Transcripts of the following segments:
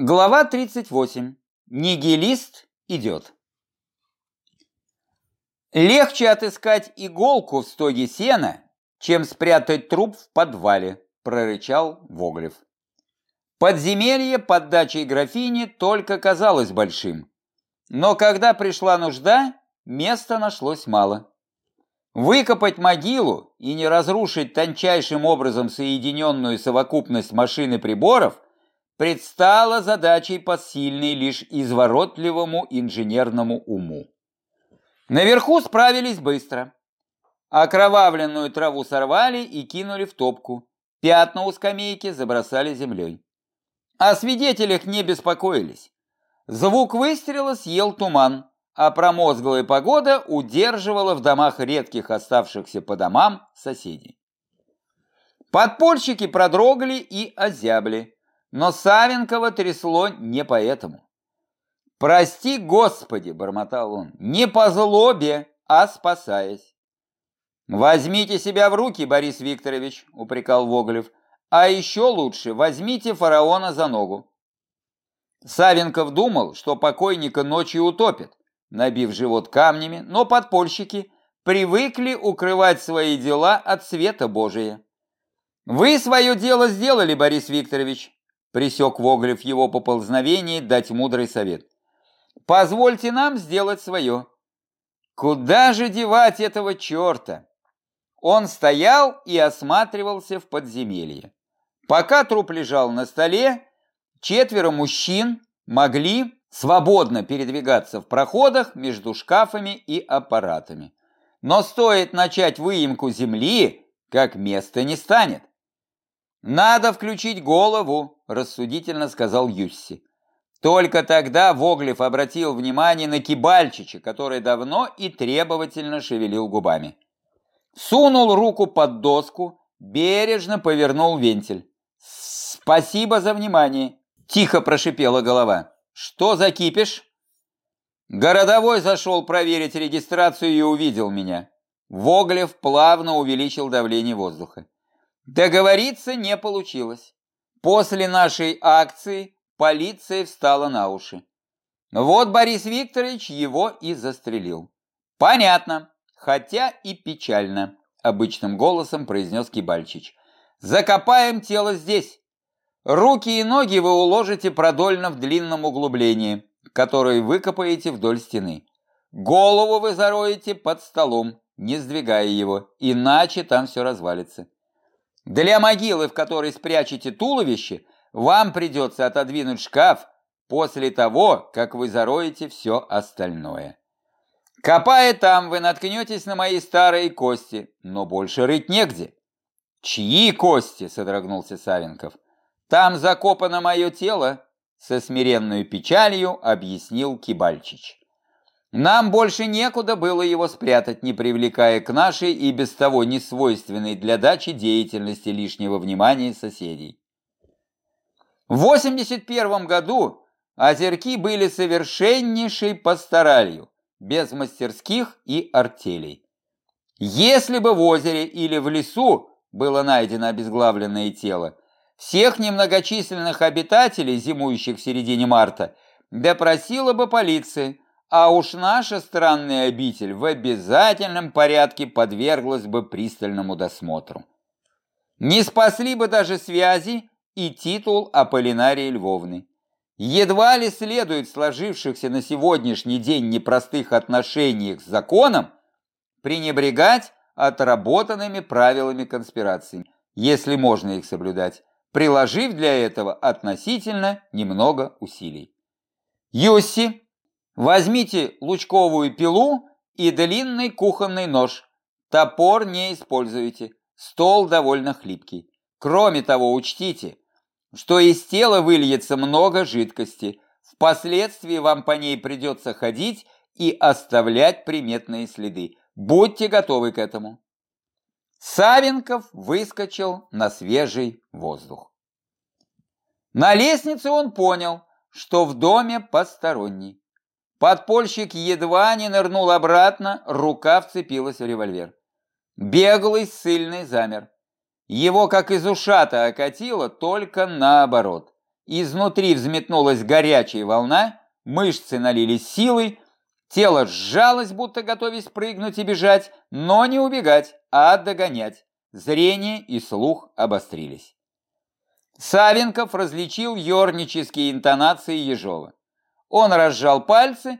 Глава 38. Нигилист идет. Легче отыскать иголку в стоге сена, чем спрятать труп в подвале, прорычал Воглев. Подземелье под дачей графини только казалось большим, но когда пришла нужда, места нашлось мало. Выкопать могилу и не разрушить тончайшим образом соединенную совокупность машин и приборов – предстала задачей посильной лишь изворотливому инженерному уму. Наверху справились быстро. Окровавленную траву сорвали и кинули в топку. Пятна у скамейки забросали землей. О свидетелях не беспокоились. Звук выстрела съел туман, а промозглая погода удерживала в домах редких оставшихся по домам соседей. Подпольщики продрогли и озябли. Но Савенкова трясло не поэтому. «Прости, Господи!» – бормотал он. «Не по злобе, а спасаясь». «Возьмите себя в руки, Борис Викторович», – упрекал Воглев. «А еще лучше возьмите фараона за ногу». Савенков думал, что покойника ночью утопит, набив живот камнями, но подпольщики привыкли укрывать свои дела от света Божия. «Вы свое дело сделали, Борис Викторович», Присек Воглев его поползновение дать мудрый совет. Позвольте нам сделать свое. Куда же девать этого черта? Он стоял и осматривался в подземелье. Пока труп лежал на столе, четверо мужчин могли свободно передвигаться в проходах между шкафами и аппаратами. Но стоит начать выемку земли, как места не станет. «Надо включить голову», – рассудительно сказал Юсси. Только тогда Воглев обратил внимание на Кибальчича, который давно и требовательно шевелил губами. Сунул руку под доску, бережно повернул вентиль. «Спасибо за внимание», – тихо прошипела голова. «Что за кипиш?» Городовой зашел проверить регистрацию и увидел меня. Воглев плавно увеличил давление воздуха. Договориться не получилось. После нашей акции полиция встала на уши. Вот Борис Викторович его и застрелил. Понятно, хотя и печально, обычным голосом произнес Кибальчич. Закопаем тело здесь. Руки и ноги вы уложите продольно в длинном углублении, которое выкопаете вдоль стены. Голову вы зароете под столом, не сдвигая его, иначе там все развалится. Для могилы, в которой спрячете туловище, вам придется отодвинуть шкаф после того, как вы зароете все остальное. Копая там, вы наткнетесь на мои старые кости, но больше рыть негде. Чьи кости? содрогнулся Савенков. Там закопано мое тело, со смиренной печалью объяснил Кибальчич. Нам больше некуда было его спрятать, не привлекая к нашей и без того несвойственной для дачи деятельности лишнего внимания соседей. В 81 году озерки были совершеннейшей пасторалью, без мастерских и артелей. Если бы в озере или в лесу было найдено обезглавленное тело, всех немногочисленных обитателей, зимующих в середине марта, допросила бы полиция, а уж наша странная обитель в обязательном порядке подверглась бы пристальному досмотру. Не спасли бы даже связи и титул Аполлинарии Львовны. Едва ли следует сложившихся на сегодняшний день непростых отношениях с законом пренебрегать отработанными правилами конспирации, если можно их соблюдать, приложив для этого относительно немного усилий. Юсси Возьмите лучковую пилу и длинный кухонный нож. Топор не используйте, стол довольно хлипкий. Кроме того, учтите, что из тела выльется много жидкости. Впоследствии вам по ней придется ходить и оставлять приметные следы. Будьте готовы к этому. Савенков выскочил на свежий воздух. На лестнице он понял, что в доме посторонний. Подпольщик едва не нырнул обратно, рука вцепилась в револьвер. Беглый, сильный замер. Его, как из ушата, окатило, только наоборот. Изнутри взметнулась горячая волна, мышцы налились силой, тело сжалось, будто готовясь прыгнуть и бежать, но не убегать, а догонять. Зрение и слух обострились. Савенков различил ернические интонации Ежова. Он разжал пальцы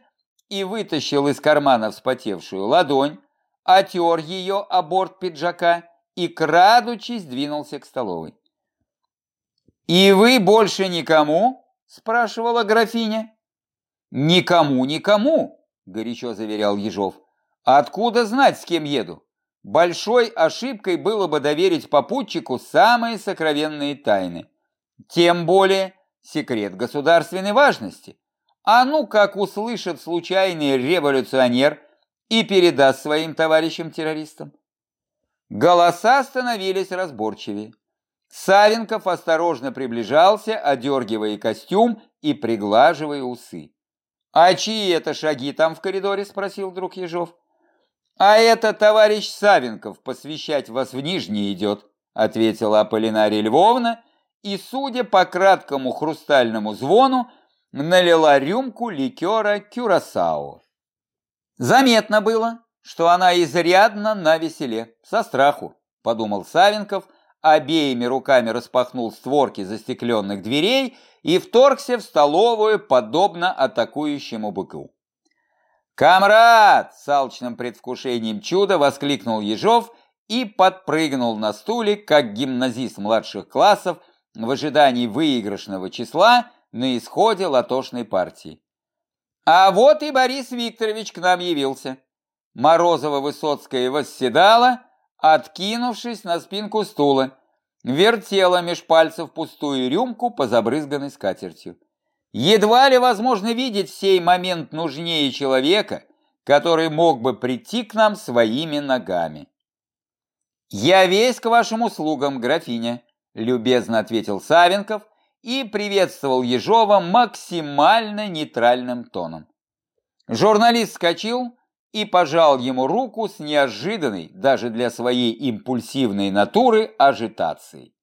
и вытащил из кармана вспотевшую ладонь, отер ее о борт пиджака и, крадучись, двинулся к столовой. «И вы больше никому?» – спрашивала графиня. «Никому, никому!» – горячо заверял Ежов. «Откуда знать, с кем еду? Большой ошибкой было бы доверить попутчику самые сокровенные тайны. Тем более секрет государственной важности. А ну как услышит случайный революционер и передаст своим товарищам-террористам. Голоса становились разборчивее. Савенков осторожно приближался, одергивая костюм и приглаживая усы. «А чьи это шаги там в коридоре?» – спросил друг Ежов. «А это товарищ Савенков посвящать вас в Нижний идет», – ответила Аполлинария Львовна, и, судя по краткому хрустальному звону, налила рюмку ликера кюрасао. Заметно было, что она изрядно на веселе, со страху, подумал Савенков, обеими руками распахнул створки застекленных дверей и вторгся в столовую, подобно атакующему быку. «Камрад!» – с алчным предвкушением чуда воскликнул Ежов и подпрыгнул на стуле, как гимназист младших классов в ожидании выигрышного числа на исходе латошной партии. А вот и Борис Викторович к нам явился. Морозова-Высоцкая восседала, откинувшись на спинку стула, вертела меж пальцев пустую рюмку по забрызганной скатертью. Едва ли возможно видеть в сей момент нужнее человека, который мог бы прийти к нам своими ногами. «Я весь к вашим услугам, графиня», – любезно ответил Савенков и приветствовал Ежова максимально нейтральным тоном. Журналист вскочил и пожал ему руку с неожиданной, даже для своей импульсивной натуры, ажитацией.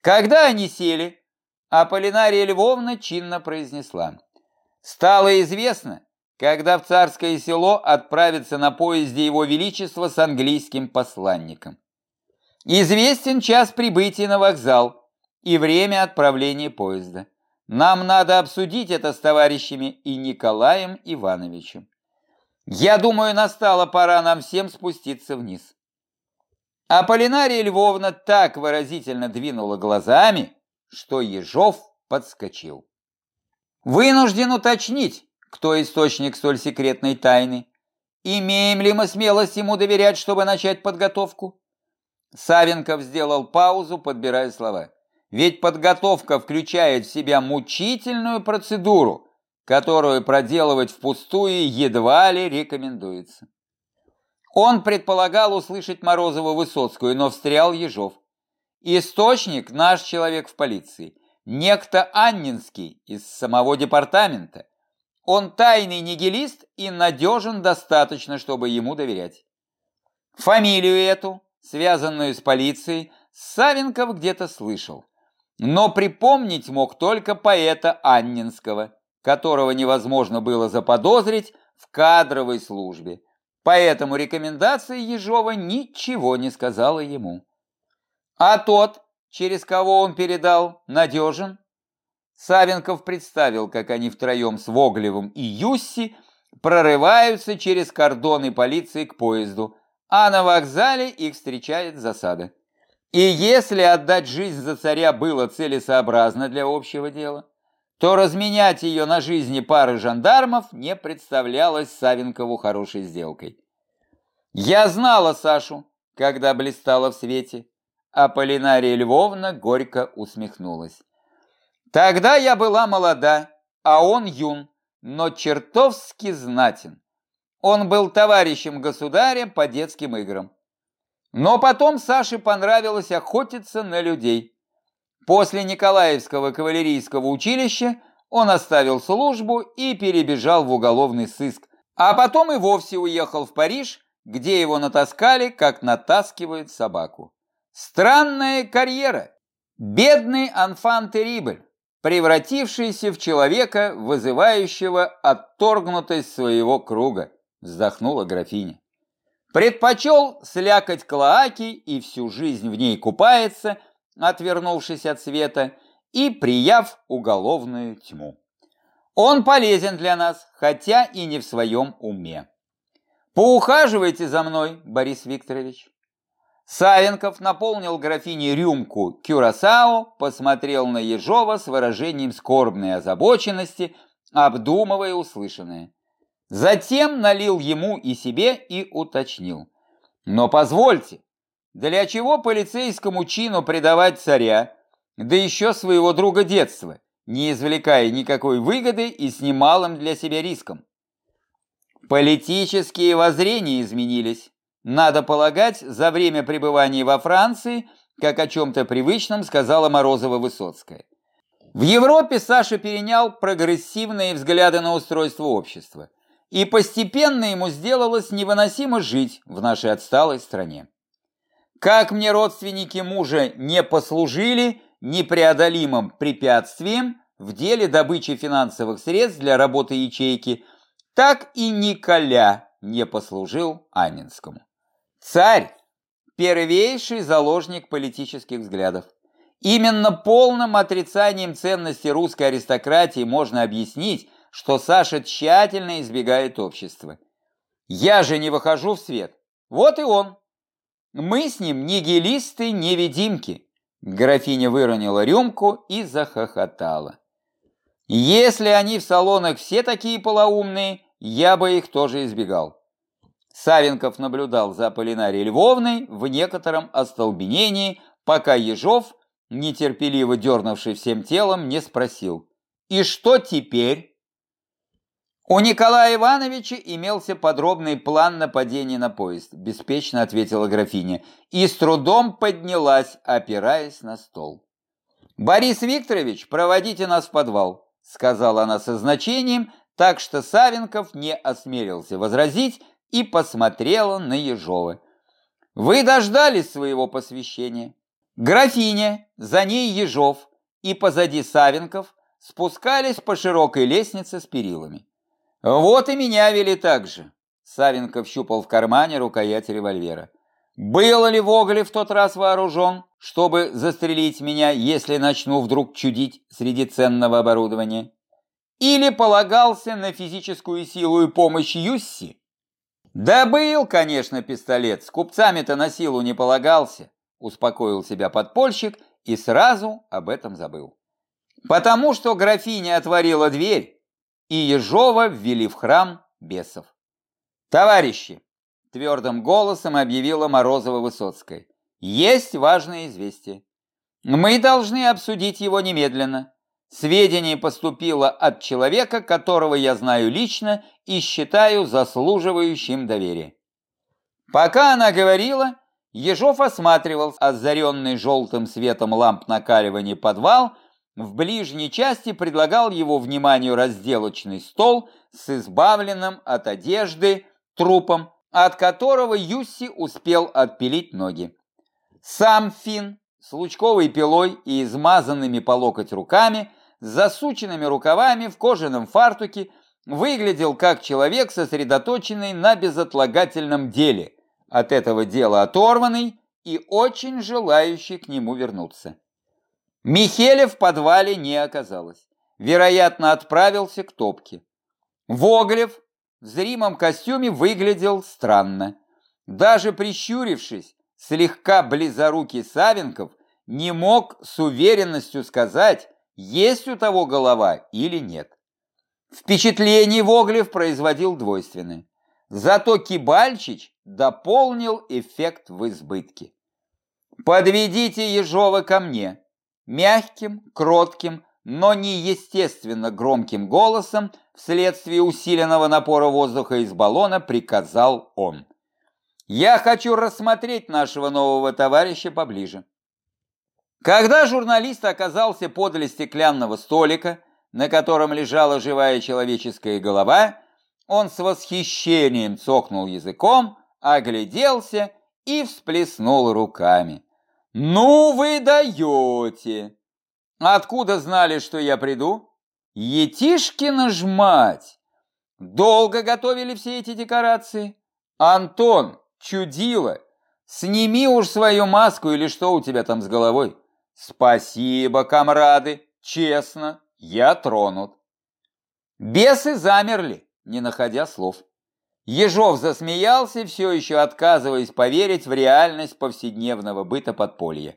Когда они сели, Аполлинария Львовна чинно произнесла. «Стало известно, когда в царское село отправится на поезде его величество с английским посланником. Известен час прибытия на вокзал и время отправления поезда. Нам надо обсудить это с товарищами и Николаем Ивановичем. Я думаю, настала пора нам всем спуститься вниз. Аполлинария Львовна так выразительно двинула глазами, что Ежов подскочил. Вынужден уточнить, кто источник столь секретной тайны. Имеем ли мы смелость ему доверять, чтобы начать подготовку? Савенков сделал паузу, подбирая слова. Ведь подготовка включает в себя мучительную процедуру, которую проделывать впустую едва ли рекомендуется. Он предполагал услышать Морозову-Высоцкую, но встрял Ежов. Источник – наш человек в полиции. Некто Аннинский из самого департамента. Он тайный нигилист и надежен достаточно, чтобы ему доверять. Фамилию эту, связанную с полицией, Савенков где-то слышал. Но припомнить мог только поэта Аннинского, которого невозможно было заподозрить в кадровой службе. Поэтому рекомендация Ежова ничего не сказала ему. А тот, через кого он передал, надежен? Савенков представил, как они втроем с Воглевым и Юсси прорываются через кордоны полиции к поезду, а на вокзале их встречает засада. И если отдать жизнь за царя было целесообразно для общего дела, то разменять ее на жизни пары жандармов не представлялось Савенкову хорошей сделкой. Я знала Сашу, когда блистала в свете, а Полинария Львовна горько усмехнулась. Тогда я была молода, а он юн, но чертовски знатен. Он был товарищем государя по детским играм. Но потом Саше понравилось охотиться на людей. После Николаевского кавалерийского училища он оставил службу и перебежал в уголовный сыск, а потом и вовсе уехал в Париж, где его натаскали, как натаскивают собаку. Странная карьера. Бедный анфан Терибль. превратившийся в человека, вызывающего отторгнутость своего круга, вздохнула графиня. Предпочел слякать клоаки и всю жизнь в ней купается, отвернувшись от света, и прияв уголовную тьму. Он полезен для нас, хотя и не в своем уме. Поухаживайте за мной, Борис Викторович. Савенков наполнил графине рюмку кюрасао, посмотрел на Ежова с выражением скорбной озабоченности, обдумывая услышанное. Затем налил ему и себе и уточнил. Но позвольте, для чего полицейскому чину предавать царя, да еще своего друга детства, не извлекая никакой выгоды и с немалым для себя риском? Политические воззрения изменились. Надо полагать, за время пребывания во Франции, как о чем-то привычном сказала Морозова-Высоцкая. В Европе Саша перенял прогрессивные взгляды на устройство общества, и постепенно ему сделалось невыносимо жить в нашей отсталой стране. Как мне родственники мужа не послужили непреодолимым препятствием в деле добычи финансовых средств для работы ячейки, так и Николя не послужил Анинскому. Царь – первейший заложник политических взглядов. Именно полным отрицанием ценности русской аристократии можно объяснить, что Саша тщательно избегает общества. Я же не выхожу в свет. Вот и он. Мы с ним нигилисты, невидимки. Графиня выронила рюмку и захохотала. Если они в салонах все такие полоумные, я бы их тоже избегал. Савенков наблюдал за Полинарией Львовной в некотором остолбенении, пока Ежов, нетерпеливо дернувший всем телом, не спросил «И что теперь?» У Николая Ивановича имелся подробный план нападения на поезд, беспечно ответила графиня, и с трудом поднялась, опираясь на стол. «Борис Викторович, проводите нас в подвал», сказала она со значением, так что Савенков не осмелился возразить, и посмотрела на Ежова. «Вы дождались своего посвящения. Графиня, за ней Ежов и позади Савенков спускались по широкой лестнице с перилами. Вот и меня вели так же». Савенков щупал в кармане рукоять револьвера. «Был ли Вогли в тот раз вооружен, чтобы застрелить меня, если начну вдруг чудить среди ценного оборудования? Или полагался на физическую силу и помощь Юсси?» «Да был, конечно, пистолет, с купцами-то на силу не полагался», успокоил себя подпольщик и сразу об этом забыл. Потому что графиня отворила дверь, и Ежова ввели в храм бесов. «Товарищи!» – твердым голосом объявила Морозова-Высоцкая. «Есть важное известие. Мы должны обсудить его немедленно. Сведение поступило от человека, которого я знаю лично и считаю заслуживающим доверия. Пока она говорила, Ежов осматривал озаренный желтым светом ламп накаливания подвал, в ближней части предлагал его вниманию разделочный стол с избавленным от одежды трупом, от которого Юсси успел отпилить ноги. Сам Фин с лучковой пилой и измазанными по локоть руками с засученными рукавами в кожаном фартуке, выглядел как человек, сосредоточенный на безотлагательном деле, от этого дела оторванный и очень желающий к нему вернуться. Михеля в подвале не оказалось. Вероятно, отправился к топке. Воглев в зримом костюме выглядел странно. Даже прищурившись, слегка близорукий Савенков не мог с уверенностью сказать, есть у того голова или нет. Впечатление Воглев производил двойственное. Зато Кибальчич дополнил эффект в избытке. «Подведите Ежова ко мне!» Мягким, кротким, но неестественно громким голосом вследствие усиленного напора воздуха из баллона приказал он. «Я хочу рассмотреть нашего нового товарища поближе». Когда журналист оказался подле стеклянного столика, на котором лежала живая человеческая голова, он с восхищением цокнул языком, огляделся и всплеснул руками. «Ну вы даете!» Откуда знали, что я приду? Етишкина ж мать! Долго готовили все эти декорации? Антон, чудило, сними уж свою маску или что у тебя там с головой? Спасибо, комрады, честно, я тронут. Бесы замерли, не находя слов. Ежов засмеялся, все еще отказываясь поверить в реальность повседневного быта подполья.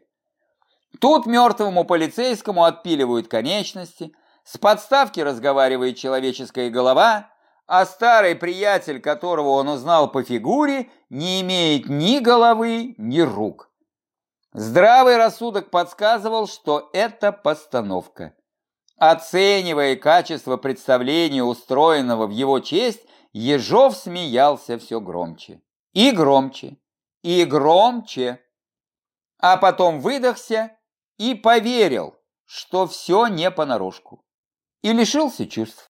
Тут мертвому полицейскому отпиливают конечности, с подставки разговаривает человеческая голова, а старый приятель, которого он узнал по фигуре, не имеет ни головы, ни рук. Здравый рассудок подсказывал, что это постановка. Оценивая качество представления, устроенного в его честь, Ежов смеялся все громче. И громче, и громче. А потом выдохся и поверил, что все не понарошку, и лишился чувств.